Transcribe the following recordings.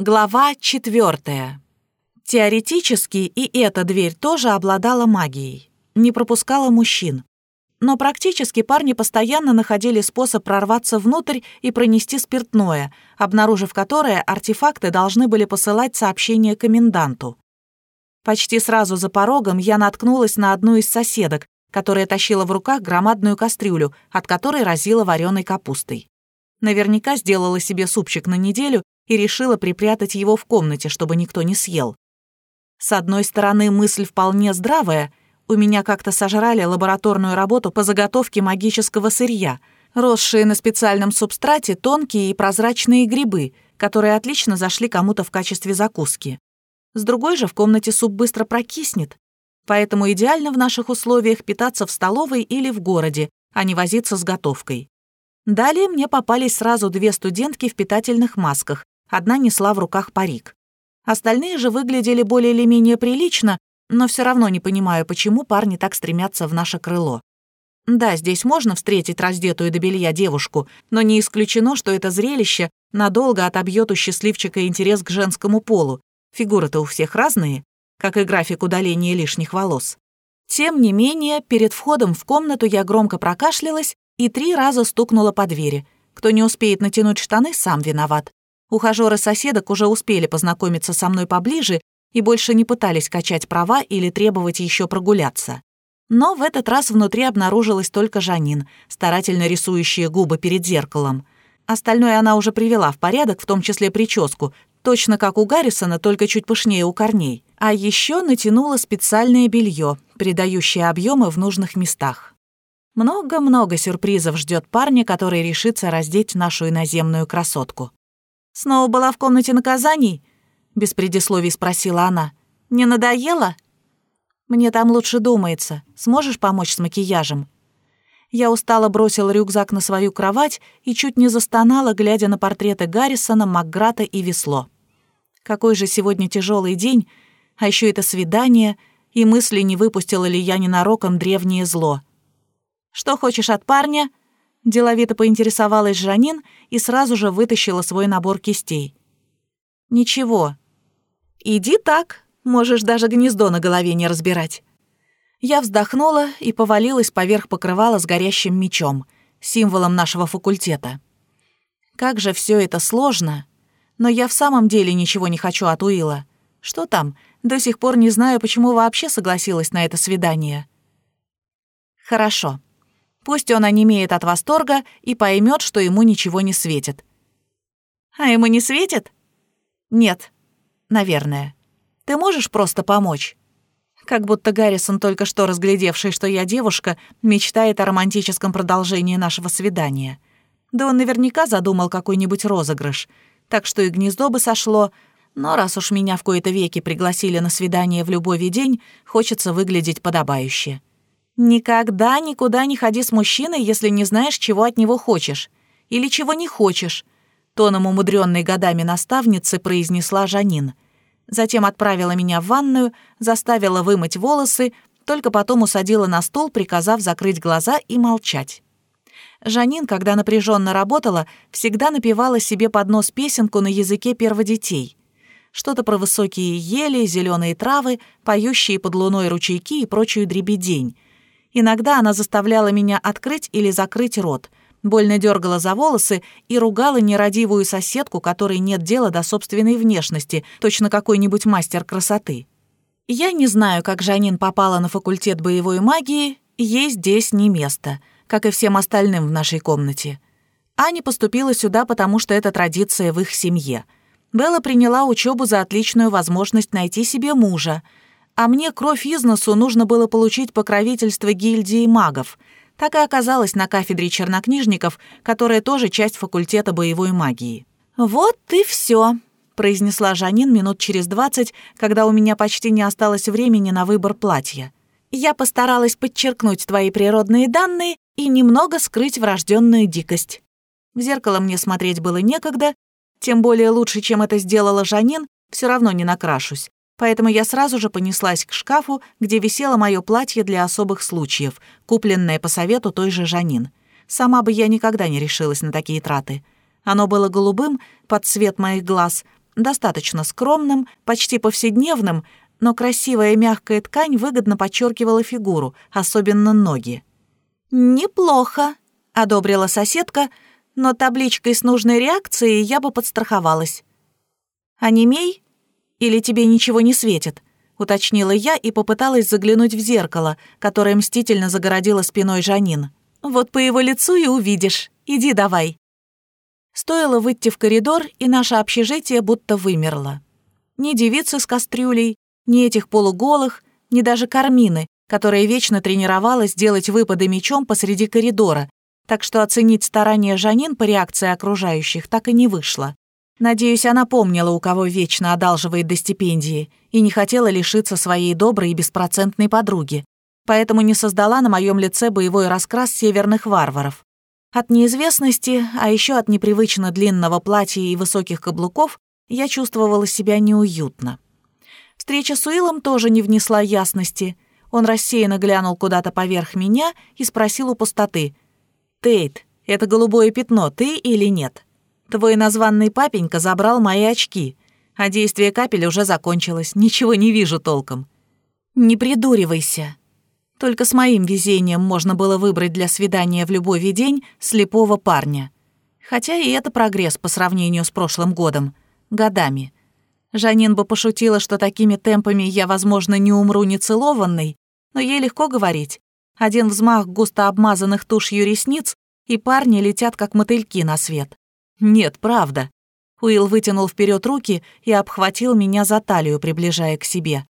Глава четвертая. Теоретически и эта дверь тоже обладала магией, не пропускала мужчин. Но практически парни постоянно находили способ прорваться внутрь и пронести спиртное, обнаружив которое, артефакты должны были посылать сообщение коменданту. Почти сразу за порогом я наткнулась на одну из соседок, которая тащила в руках громадную кастрюлю, от которой разила вареной капустой. Наверняка сделала себе супчик на неделю и решила припрятать его в комнате, чтобы никто не съел. С одной стороны, мысль вполне здравая. У меня как-то сожрали лабораторную работу по заготовке магического сырья, росшие на специальном субстрате тонкие и прозрачные грибы, которые отлично зашли кому-то в качестве закуски. С другой же в комнате суп быстро прокиснет, поэтому идеально в наших условиях питаться в столовой или в городе, а не возиться с готовкой. Далее мне попались сразу две студентки в питательных масках, Одна несла в руках парик. Остальные же выглядели более или менее прилично, но все равно не понимаю, почему парни так стремятся в наше крыло. Да, здесь можно встретить раздетую до белья девушку, но не исключено, что это зрелище надолго отобьет у счастливчика интерес к женскому полу. Фигуры-то у всех разные, как и график удаления лишних волос. Тем не менее, перед входом в комнату я громко прокашлялась и три раза стукнула по двери. Кто не успеет натянуть штаны, сам виноват. Ухажёры соседок уже успели познакомиться со мной поближе и больше не пытались качать права или требовать еще прогуляться. Но в этот раз внутри обнаружилась только Жанин, старательно рисующая губы перед зеркалом. Остальное она уже привела в порядок, в том числе прическу, точно как у Гаррисона, только чуть пышнее у корней. А еще натянула специальное белье, придающее объемы в нужных местах. Много-много сюрпризов ждет парня, который решится раздеть нашу иноземную красотку. «Снова была в комнате наказаний?» — без предисловий спросила она. «Не надоело?» «Мне там лучше думается. Сможешь помочь с макияжем?» Я устало бросила рюкзак на свою кровать и чуть не застонала, глядя на портреты Гаррисона, Макграта и Весло. Какой же сегодня тяжелый день, а еще это свидание, и мысли, не выпустила ли я ненароком древнее зло. «Что хочешь от парня?» Деловито поинтересовалась Жанин и сразу же вытащила свой набор кистей. «Ничего. Иди так, можешь даже гнездо на голове не разбирать». Я вздохнула и повалилась поверх покрывала с горящим мечом, символом нашего факультета. Как же все это сложно. Но я в самом деле ничего не хочу от Уилла. Что там? До сих пор не знаю, почему вообще согласилась на это свидание. Хорошо. Пусть он онемеет от восторга и поймет, что ему ничего не светит. А ему не светит? Нет. Наверное. Ты можешь просто помочь? Как будто Гаррисон, только что разглядевший, что я девушка, мечтает о романтическом продолжении нашего свидания. Да он наверняка задумал какой-нибудь розыгрыш. Так что и гнездо бы сошло, но раз уж меня в кои-то веки пригласили на свидание в любой день, хочется выглядеть подобающе. Никогда никуда не ходи с мужчиной, если не знаешь, чего от него хочешь. Или чего не хочешь, тоном умудренной годами наставницы произнесла Жанин. Затем отправила меня в ванную, заставила вымыть волосы, только потом усадила на стул, приказав закрыть глаза и молчать. Жанин, когда напряженно работала, всегда напевала себе под нос песенку на языке перводетей. Что-то про высокие ели, зеленые травы, поющие под луной ручейки и прочую дребедень — Иногда она заставляла меня открыть или закрыть рот, больно дергала за волосы и ругала нерадивую соседку, которой нет дела до собственной внешности, точно какой-нибудь мастер красоты. Я не знаю, как Жанин попала на факультет боевой магии, ей здесь не место, как и всем остальным в нашей комнате. Аня поступила сюда, потому что это традиция в их семье. Белла приняла учебу за отличную возможность найти себе мужа — а мне кровь из носу нужно было получить покровительство гильдии магов. Так и оказалось на кафедре чернокнижников, которая тоже часть факультета боевой магии. «Вот и все», — произнесла Жанин минут через двадцать, когда у меня почти не осталось времени на выбор платья. «Я постаралась подчеркнуть твои природные данные и немного скрыть врожденную дикость». В зеркало мне смотреть было некогда, тем более лучше, чем это сделала Жанин, все равно не накрашусь поэтому я сразу же понеслась к шкафу, где висело мое платье для особых случаев, купленное по совету той же Жанин. Сама бы я никогда не решилась на такие траты. Оно было голубым, под цвет моих глаз, достаточно скромным, почти повседневным, но красивая мягкая ткань выгодно подчеркивала фигуру, особенно ноги. «Неплохо», — одобрила соседка, но табличкой с нужной реакцией я бы подстраховалась. «Онемей? Или тебе ничего не светит?» — уточнила я и попыталась заглянуть в зеркало, которое мстительно загородило спиной Жанин. «Вот по его лицу и увидишь. Иди давай». Стоило выйти в коридор, и наше общежитие будто вымерло. Ни девицы с кастрюлей, ни этих полуголых, ни даже Кармины, которая вечно тренировалась делать выпады мечом посреди коридора, так что оценить старания Жанин по реакции окружающих так и не вышло. Надеюсь, она помнила, у кого вечно одалживает до стипендии, и не хотела лишиться своей доброй и беспроцентной подруги, поэтому не создала на моем лице боевой раскрас северных варваров. От неизвестности, а еще от непривычно длинного платья и высоких каблуков, я чувствовала себя неуютно. Встреча с Уиллом тоже не внесла ясности. Он рассеянно глянул куда-то поверх меня и спросил у пустоты. «Тейт, это голубое пятно, ты или нет? Твой названный папенька забрал мои очки, а действие капель уже закончилось, ничего не вижу толком». «Не придуривайся», только с моим везением можно было выбрать для свидания в любой день слепого парня. Хотя и это прогресс по сравнению с прошлым годом. Годами. Жанин бы пошутила, что такими темпами я, возможно, не умру нецелованной, но ей легко говорить. Один взмах густо обмазанных тушью ресниц, и парни летят, как мотыльки на свет. Нет, правда. Уилл вытянул вперед руки и обхватил меня за талию, приближая к себе.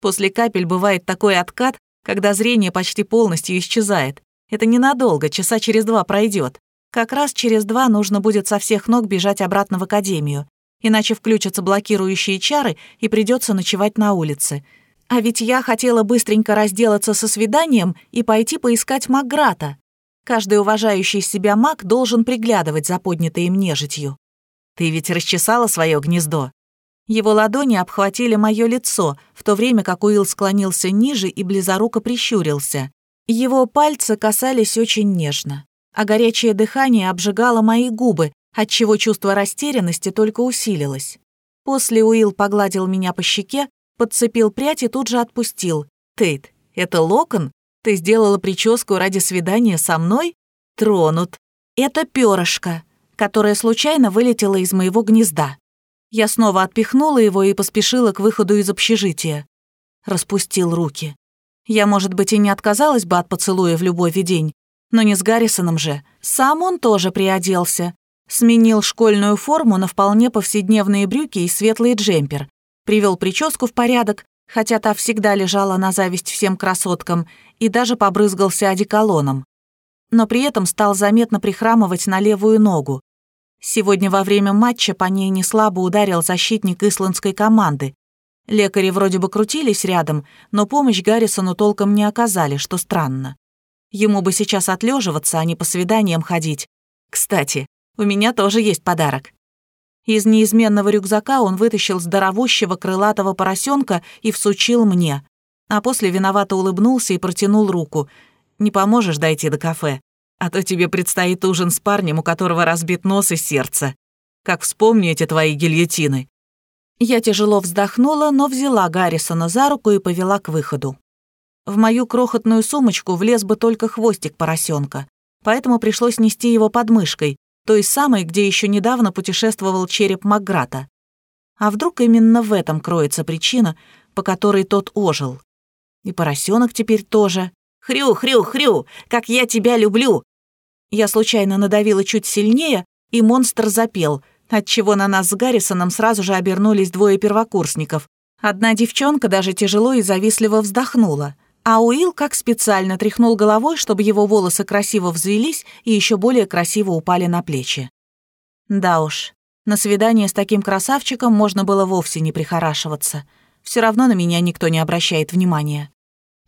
После капель бывает такой откат, когда зрение почти полностью исчезает. Это ненадолго, часа через два пройдет. Как раз через два нужно будет со всех ног бежать обратно в академию, иначе включатся блокирующие чары и придется ночевать на улице. А ведь я хотела быстренько разделаться со свиданием и пойти поискать Макграта. Каждый уважающий себя маг должен приглядывать за поднятой им нежитью. Ты ведь расчесала свое гнездо? Его ладони обхватили мое лицо, в то время как Уилл склонился ниже и близоруко прищурился. Его пальцы касались очень нежно, а горячее дыхание обжигало мои губы, отчего чувство растерянности только усилилось. После Уилл погладил меня по щеке, подцепил прядь и тут же отпустил. «Тейт, это локон? Ты сделала прическу ради свидания со мной? Тронут. Это перышко, которое случайно вылетело из моего гнезда. Я снова отпихнула его и поспешила к выходу из общежития. Распустил руки. Я, может быть, и не отказалась бы от поцелуя в любой день, но не с Гаррисоном же. Сам он тоже приоделся. Сменил школьную форму на вполне повседневные брюки и светлый джемпер. Привел прическу в порядок, хотя та всегда лежала на зависть всем красоткам, и даже побрызгался одеколоном. Но при этом стал заметно прихрамывать на левую ногу. Сегодня во время матча по ней неслабо ударил защитник исландской команды. Лекари вроде бы крутились рядом, но помощь Гаррисону толком не оказали, что странно. Ему бы сейчас отлеживаться, а не по свиданиям ходить. Кстати, у меня тоже есть подарок. Из неизменного рюкзака он вытащил здоровущего крылатого поросенка и всучил мне, а после виновато улыбнулся и протянул руку. «Не поможешь дойти до кафе?» А то тебе предстоит ужин с парнем, у которого разбит нос и сердце. Как вспомню эти твои гильотины». Я тяжело вздохнула, но взяла Гаррисона за руку и повела к выходу. В мою крохотную сумочку влез бы только хвостик поросенка, поэтому пришлось нести его под мышкой, той самой, где еще недавно путешествовал череп Макграта. А вдруг именно в этом кроется причина, по которой тот ожил? И поросенок теперь тоже. «Хрю, хрю, хрю! Как я тебя люблю!» Я случайно надавила чуть сильнее, и монстр запел, отчего на нас с Гаррисоном сразу же обернулись двое первокурсников. Одна девчонка даже тяжело и завистливо вздохнула, а Уилл как специально тряхнул головой, чтобы его волосы красиво взвелись и еще более красиво упали на плечи. Да уж, на свидание с таким красавчиком можно было вовсе не прихорашиваться. Все равно на меня никто не обращает внимания.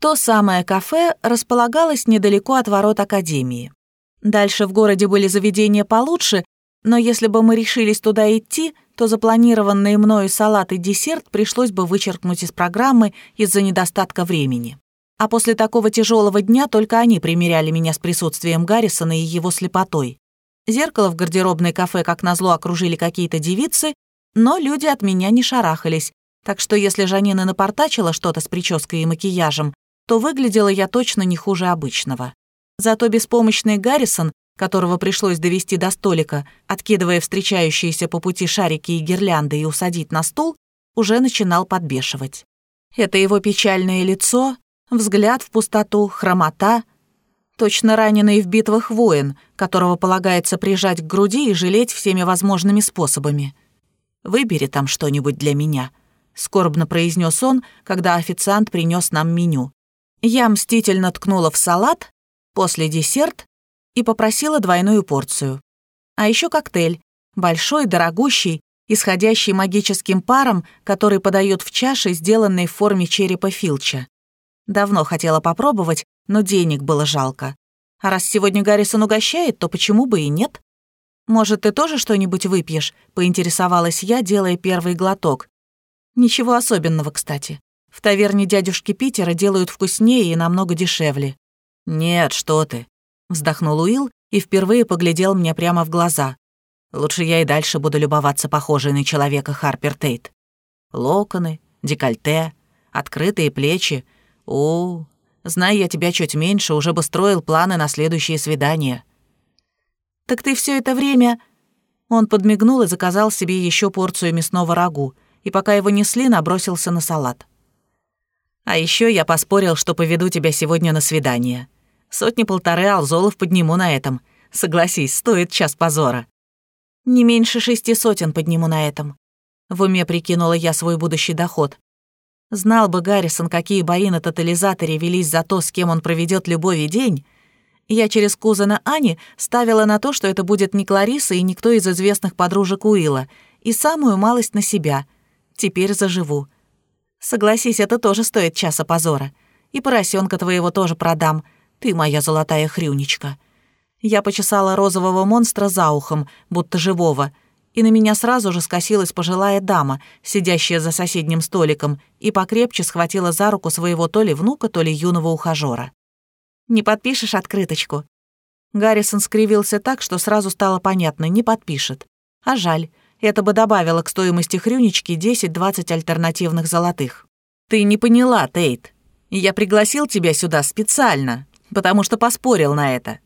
То самое кафе располагалось недалеко от ворот Академии. Дальше в городе были заведения получше, но если бы мы решились туда идти, то запланированные мною салат и десерт пришлось бы вычеркнуть из программы из-за недостатка времени. А после такого тяжелого дня только они примеряли меня с присутствием Гаррисона и его слепотой. Зеркало в гардеробной кафе, как назло, окружили какие-то девицы, Но люди от меня не шарахались, так что если Жанина напортачила что-то с прической и макияжем, то выглядела я точно не хуже обычного. Зато беспомощный Гаррисон, которого пришлось довести до столика, откидывая встречающиеся по пути шарики и гирлянды и усадить на стул, уже начинал подбешивать. Это его печальное лицо, взгляд в пустоту, хромота, точно раненый в битвах воин, которого полагается прижать к груди и жалеть всеми возможными способами. «Выбери там что-нибудь для меня», — скорбно произнес он, когда официант принес нам меню. Я мстительно ткнула в салат, после десерт и попросила двойную порцию. А еще коктейль, большой, дорогущий, исходящий магическим паром, который подают в чаше, сделанной в форме черепа Филча. Давно хотела попробовать, но денег было жалко. А раз сегодня Гаррисон угощает, то почему бы и нет? «Может, ты тоже что-нибудь выпьешь?» — поинтересовалась я, делая первый глоток. Ничего особенного, кстати. В таверне дядюшки Питера делают вкуснее и намного дешевле. «Нет, что ты», — вздохнул Уилл и впервые поглядел мне прямо в глаза. «Лучше я и дальше буду любоваться похожей на человека Харпер Тейт. Локоны, декольте, открытые плечи. О, зная я тебя чуть меньше, уже бы строил планы на следующее свидание». «Так ты все это время...» Он подмигнул и заказал себе еще порцию мясного рагу, и пока его несли, набросился на салат. «А еще я поспорил, что поведу тебя сегодня на свидание. Сотни-полторы алзолов подниму на этом. Согласись, стоит час позора». «Не меньше шести сотен подниму на этом». В уме прикинула я свой будущий доход. Знал бы Гаррисон, какие бои на тотализаторе велись за то, с кем он проведет любовь день, я через кузена Ани ставила на то, что это будет не Клариса и никто из известных подружек Уилла, и самую малость на себя. Теперь заживу. Согласись, это тоже стоит часа позора. И поросенка твоего тоже продам. Ты моя золотая хрюнечка. Я почесала розового монстра за ухом, будто живого, и на меня сразу же скосилась пожилая дама, сидящая за соседним столиком, и покрепче схватила за руку своего то ли внука, то ли юного ухажёра. Не подпишешь открыточку?» Гаррисон скривился так, что сразу стало понятно, не подпишет. А жаль, это бы добавило к стоимости хрюнички 10-20 альтернативных золотых. «Ты не поняла, Тейт. Я пригласил тебя сюда специально, потому что поспорил на это».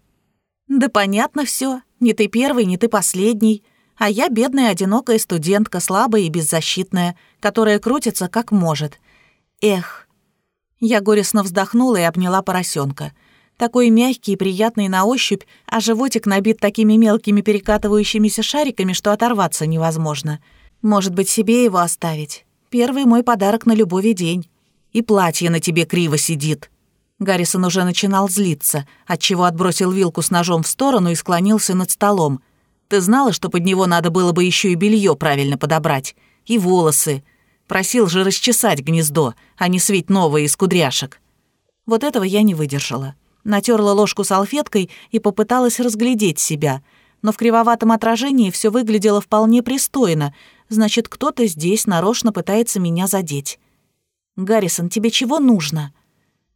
«Да понятно все. Не ты первый, не ты последний. А я бедная одинокая студентка, слабая и беззащитная, которая крутится как может. Эх». Я горестно вздохнула и обняла поросенка — такой мягкий и приятный на ощупь, а животик набит такими мелкими перекатывающимися шариками, что оторваться невозможно. Может быть, себе его оставить? Первый мой подарок на любовь день. И платье на тебе криво сидит». Гаррисон уже начинал злиться, отчего отбросил вилку с ножом в сторону и склонился над столом. «Ты знала, что под него надо было бы еще и белье правильно подобрать? И волосы. Просил же расчесать гнездо, а не свить новое из кудряшек». Вот этого я не выдержала. Натерла ложку салфеткой и попыталась разглядеть себя, но в кривоватом отражении все выглядело вполне пристойно, значит, кто-то здесь нарочно пытается меня задеть. «Гаррисон, тебе чего нужно?»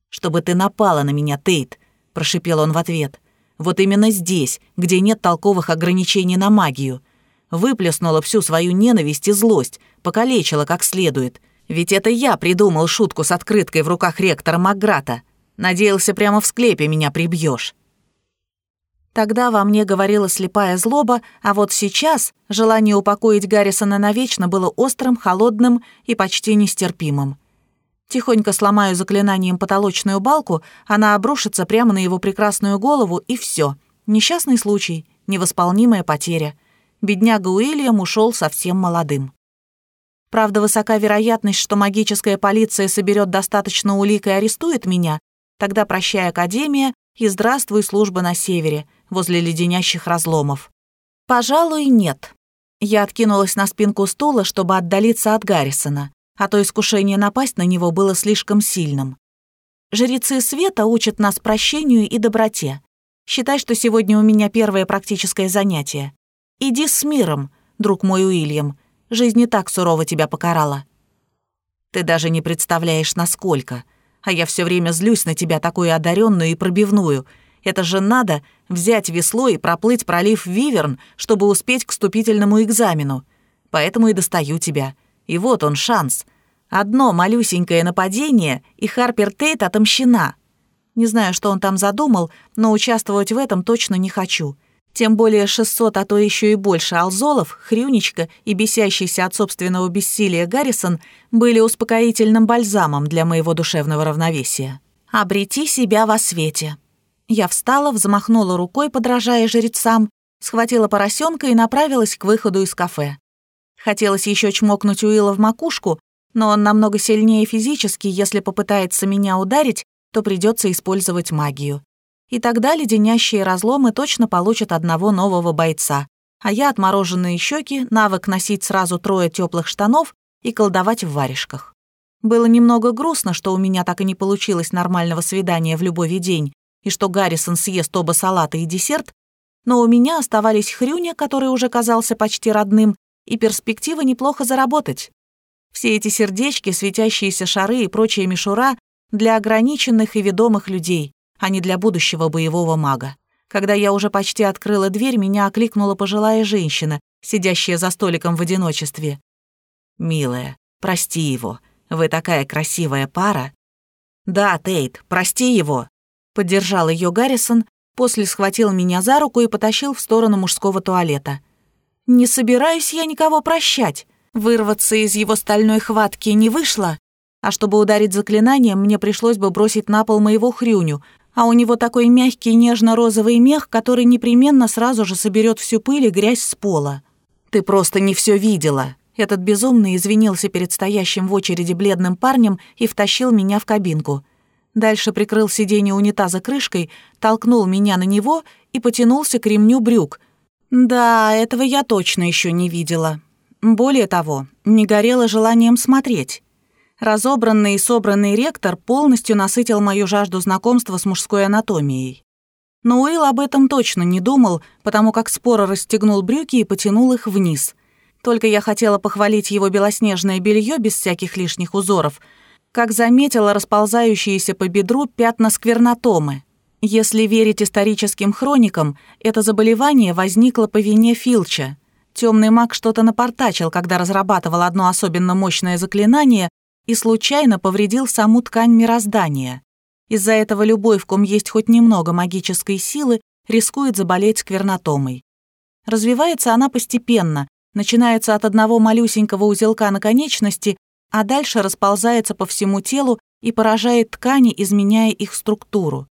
«Чтобы ты напала на меня, Тейт», — прошипел он в ответ. «Вот именно здесь, где нет толковых ограничений на магию. Выплеснула всю свою ненависть и злость, покалечила как следует. Ведь это я придумал шутку с открыткой в руках ректора Макграта. Надеялся, прямо в склепе меня прибьешь. Тогда во мне говорила слепая злоба, а вот сейчас желание упокоить Гаррисона навечно было острым, холодным и почти нестерпимым. Тихонько сломаю заклинанием потолочную балку, она обрушится прямо на его прекрасную голову, и все. Несчастный случай, невосполнимая потеря. Бедняга Уильям ушел совсем молодым. Правда, высока вероятность, что магическая полиция соберет достаточно улик и арестует меня, Тогда прощай, Академия, и здравствуй, служба на севере, возле леденящих разломов. Пожалуй, нет. Я откинулась на спинку стула, чтобы отдалиться от Гаррисона, а то искушение напасть на него было слишком сильным. Жрецы света учат нас прощению и доброте. Считай, что сегодня у меня первое практическое занятие. Иди с миром, друг мой Уильям. Жизнь не так сурово тебя покарала. Ты даже не представляешь, насколько а я все время злюсь на тебя, такую одаренную и пробивную. Это же надо взять весло и проплыть пролив Виверн, чтобы успеть к вступительному экзамену. Поэтому и достаю тебя. И вот он шанс. Одно малюсенькое нападение, и Харпер Тейт отомщена. Не знаю, что он там задумал, но участвовать в этом точно не хочу. Тем более 600, а то еще и больше алзолов, Хрюничка и бесящийся от собственного бессилия Гаррисон были успокоительным бальзамом для моего душевного равновесия. «Обрети себя во свете». Я встала, взмахнула рукой, подражая жрецам, схватила поросенка и направилась к выходу из кафе. Хотелось еще чмокнуть Уилла в макушку, но он намного сильнее физически, если попытается меня ударить, то придется использовать магию. И тогда леденящие разломы точно получат одного нового бойца, а я отмороженные щеки, навык носить сразу трое теплых штанов и колдовать в варежках. Было немного грустно, что у меня так и не получилось нормального свидания в любой день, и что Гаррисон съест оба салата и десерт, но у меня оставались Хрюня, который уже казался почти родным, и перспектива неплохо заработать. Все эти сердечки, светящиеся шары и прочая мишура для ограниченных и ведомых людей, а не для будущего боевого мага. Когда я уже почти открыла дверь, меня окликнула пожилая женщина, сидящая за столиком в одиночестве. «Милая, прости его. Вы такая красивая пара». «Да, Тейт, прости его», — поддержал ее Гаррисон, после схватил меня за руку и потащил в сторону мужского туалета. «Не собираюсь я никого прощать. Вырваться из его стальной хватки не вышло, а чтобы ударить заклинанием, мне пришлось бы бросить на пол моего хрюню, а у него такой мягкий нежно-розовый мех, который непременно сразу же соберет всю пыль и грязь с пола. «Ты просто не все видела». Этот безумный извинился перед стоящим в очереди бледным парнем и втащил меня в кабинку. Дальше прикрыл сиденье унитаза крышкой, толкнул меня на него и потянулся к ремню брюк. Да, этого я точно еще не видела. Более того, не горело желанием смотреть. Разобранный и собранный ректор полностью насытил мою жажду знакомства с мужской анатомией. Но Уилл об этом точно не думал, потому как споро расстегнул брюки и потянул их вниз. Только я хотела похвалить его белоснежное белье без всяких лишних узоров, как заметила расползающиеся по бедру пятна сквернотомы. Если верить историческим хроникам, это заболевание возникло по вине Филча. Темный маг что-то напортачил, когда разрабатывал одно особенно мощное заклинание, и случайно повредил саму ткань мироздания. Из-за этого любой, в ком есть хоть немного магической силы, рискует заболеть сквернотомой. Развивается она постепенно, начинается от одного малюсенького узелка на конечности, а дальше расползается по всему телу и поражает ткани, изменяя их структуру.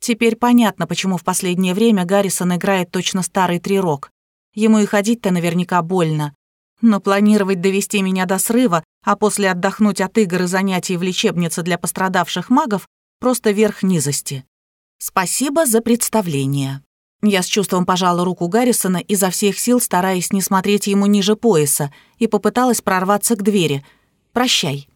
Теперь понятно, почему в последнее время Гаррисон играет точно старый трирок. Ему и ходить-то наверняка больно. Но планировать довести меня до срыва, а после отдохнуть от игр и занятий в лечебнице для пострадавших магов — просто верх низости. Спасибо за представление. Я с чувством пожала руку Гаррисона, изо всех сил стараясь не смотреть ему ниже пояса, и попыталась прорваться к двери. «Прощай».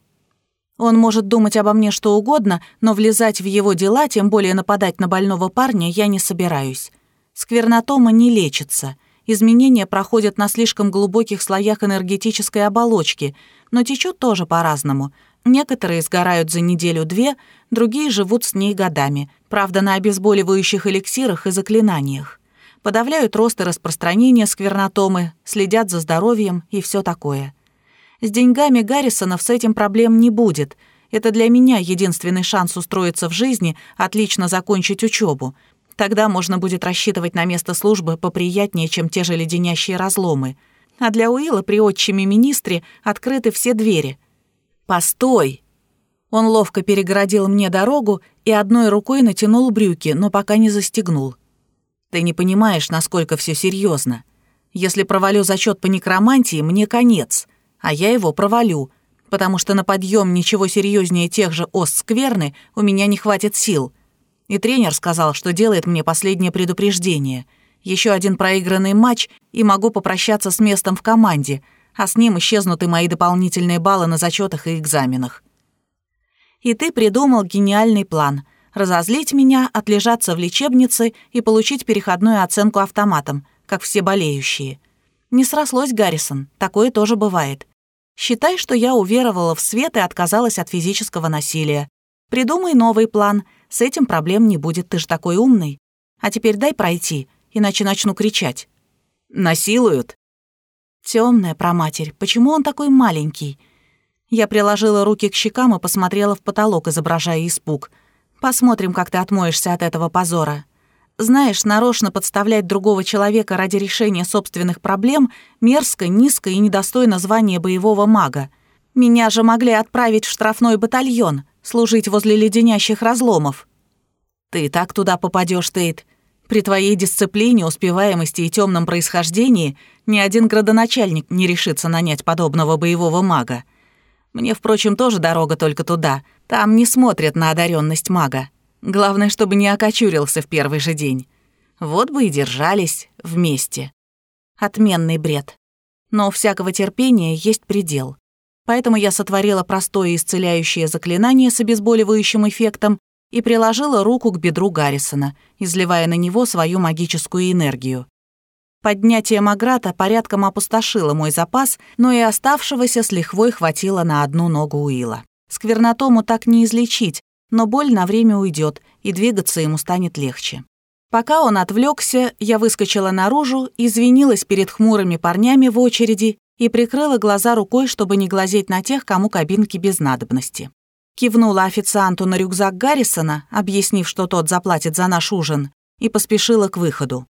Он может думать обо мне что угодно, но влезать в его дела, тем более нападать на больного парня, я не собираюсь. Сквернотома не лечится — Изменения проходят на слишком глубоких слоях энергетической оболочки, но течет тоже по-разному. Некоторые сгорают за неделю-две, другие живут с ней годами, правда, на обезболивающих эликсирах и заклинаниях. Подавляют рост и распространение сквернотомы, следят за здоровьем и все такое. С деньгами Гаррисонов с этим проблем не будет. Это для меня единственный шанс устроиться в жизни, отлично закончить учебу. Тогда можно будет рассчитывать на место службы поприятнее, чем те же леденящие разломы. А для Уилла при отчиме министре открыты все двери. «Постой!» Он ловко перегородил мне дорогу и одной рукой натянул брюки, но пока не застегнул. «Ты не понимаешь, насколько все серьезно. Если провалю зачет по некромантии, мне конец, а я его провалю, потому что на подъем ничего серьезнее тех же ост скверны у меня не хватит сил. И тренер сказал, что делает мне последнее предупреждение. Еще один проигранный матч, и могу попрощаться с местом в команде, а с ним исчезнут и мои дополнительные баллы на зачетах и экзаменах. И ты придумал гениальный план — разозлить меня, отлежаться в лечебнице и получить переходную оценку автоматом, как все болеющие. Не срослось, Гаррисон, такое тоже бывает. Считай, что я уверовала в свет и отказалась от физического насилия. Придумай новый план — с этим проблем не будет, ты же такой умный. А теперь дай пройти, иначе начну кричать». «Насилуют?» Темная проматерь, почему он такой маленький? Я приложила руки к щекам и посмотрела в потолок, изображая испуг. Посмотрим, как ты отмоешься от этого позора. Знаешь, нарочно подставлять другого человека ради решения собственных проблем мерзко, низко и недостойно звания боевого мага. Меня же могли отправить в штрафной батальон, служить возле леденящих разломов. Ты так туда попадешь, Тейт. При твоей дисциплине, успеваемости и темном происхождении ни один градоначальник не решится нанять подобного боевого мага. Мне, впрочем, тоже дорога только туда. Там не смотрят на одаренность мага. Главное, чтобы не окочурился в первый же день. Вот бы и держались вместе. Отменный бред. Но у всякого терпения есть предел. Поэтому я сотворила простое исцеляющее заклинание с обезболивающим эффектом и приложила руку к бедру Гаррисона, изливая на него свою магическую энергию. Поднятие Маграта порядком опустошило мой запас, но и оставшегося с лихвой хватило на одну ногу Уилла. Сквернотому так не излечить, но боль на время уйдет, и двигаться ему станет легче. Пока он отвлекся, я выскочила наружу, извинилась перед хмурыми парнями в очереди и прикрыла глаза рукой, чтобы не глазеть на тех, кому кабинки без надобности. Кивнула официанту на рюкзак Гаррисона, объяснив, что тот заплатит за наш ужин, и поспешила к выходу.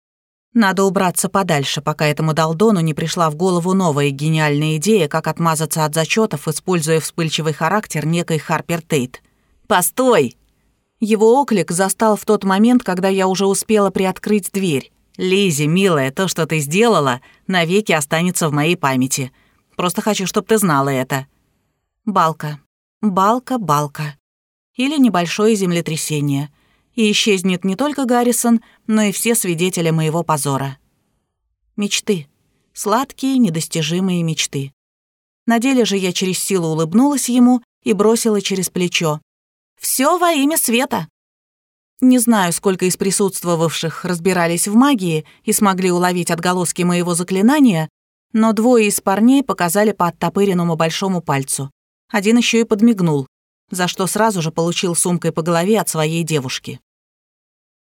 Надо убраться подальше, пока этому долдону не пришла в голову новая гениальная идея, как отмазаться от зачетов, используя вспыльчивый характер некой Харпер Тейт. «Постой!» Его оклик застал в тот момент, когда я уже успела приоткрыть дверь. Лизи, милая, то, что ты сделала, навеки останется в моей памяти. Просто хочу, чтобы ты знала это». Балка. Балка, балка. Или небольшое землетрясение. И исчезнет не только Гаррисон, но и все свидетели моего позора. Мечты. Сладкие, недостижимые мечты. На деле же я через силу улыбнулась ему и бросила через плечо. Все во имя света. Не знаю, сколько из присутствовавших разбирались в магии и смогли уловить отголоски моего заклинания, но двое из парней показали по оттопыренному большому пальцу. Один еще и подмигнул, за что сразу же получил сумкой по голове от своей девушки.